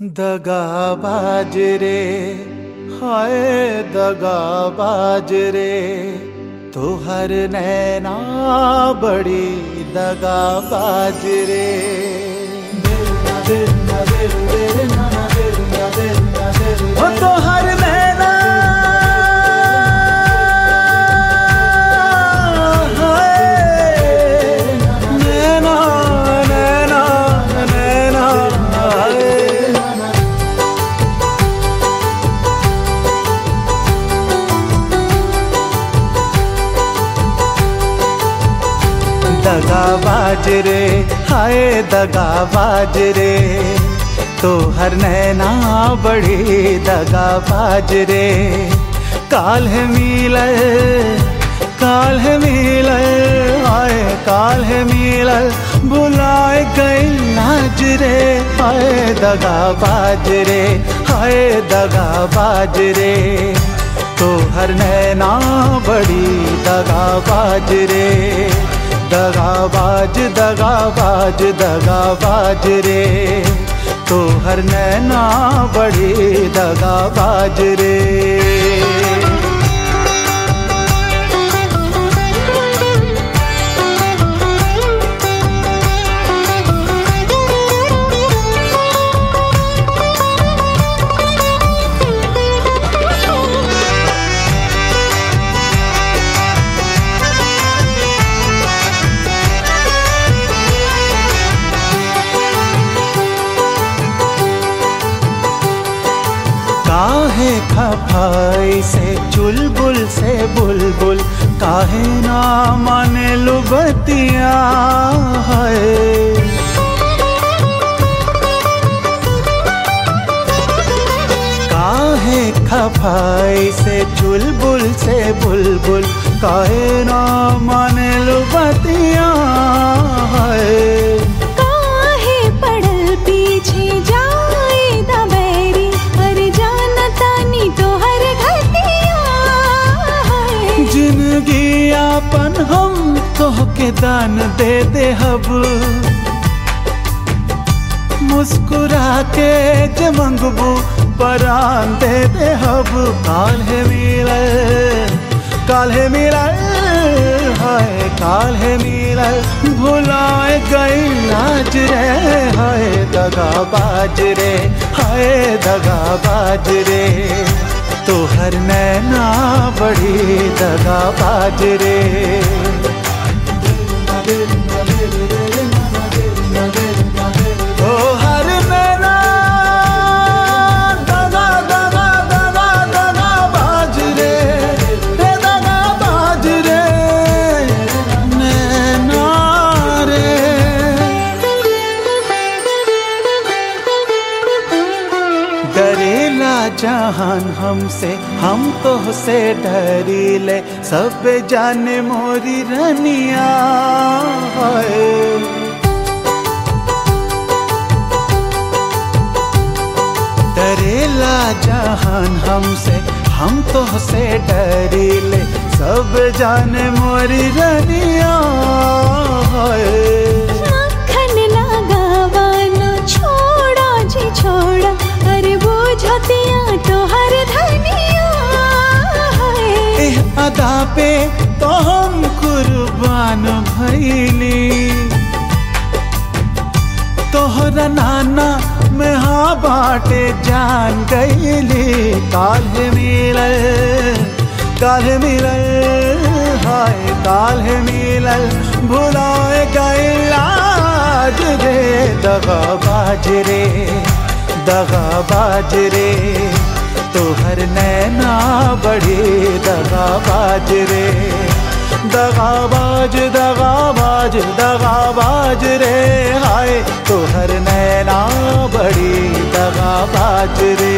दगा बाजरे हाय दगा बाजरे तो हर नैना बड़ी दगा बाजरे तो हर नैना दगा बाजरे हाय दगा बाजरे तो हर नैना बड़ी दगा बाजरे काल है मिल, काल है मिलल आए काल है मिलल बुलाए गई नाजरे हाय दगा बाजरे हाय दगा बाजरे तो हर नैना बड़ी दगा बाजरे दगा बाज दगा बाज दगा बाज रे। तो हर नैना बड़ी दगा बाज रे। काहे खफाई से, चुलबुल से बुलबुल? काहे ना माने लुबतिया है? काहे खफाई से, चुलबुल से बुलबुल? काहे ना माने लुबतिया हम तोहके दान दे दे हब मुस्कुरा के जे मंगबू परान दे दे हब काल है मिलल, काल है मिलल, हाय, काल है मिलल। भुलाए गई लाज रे, हाय, दगा बाज रे, हाय, दगा बाज रे। तो हर नैना बड़ी दगा बाज रे। जहान हमसे, हम तो से डरीले सब जाने मोरी रनिया डरेला जहान हमसे, हम तो से डरीले सब जाने मोरी रनिया अदा पे तो हम कुर्बान भैली तोहरा नाना में हाँ बाटे जान गईली। काल मिलल काल मिलल, हाय काल मिलल। भुलाए गई लाज रे, दगा बाजरे दगा बाज रे तोहर नैना बड़ी दगाबाज रे। दगाबाज दगाबाज दगाबाज दगा बाज रे। हाय तोहर नैना बड़ी दगाबाज रे।